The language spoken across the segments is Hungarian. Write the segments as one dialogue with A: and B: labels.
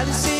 A: al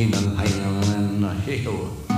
B: hímen hajnalán a hihó.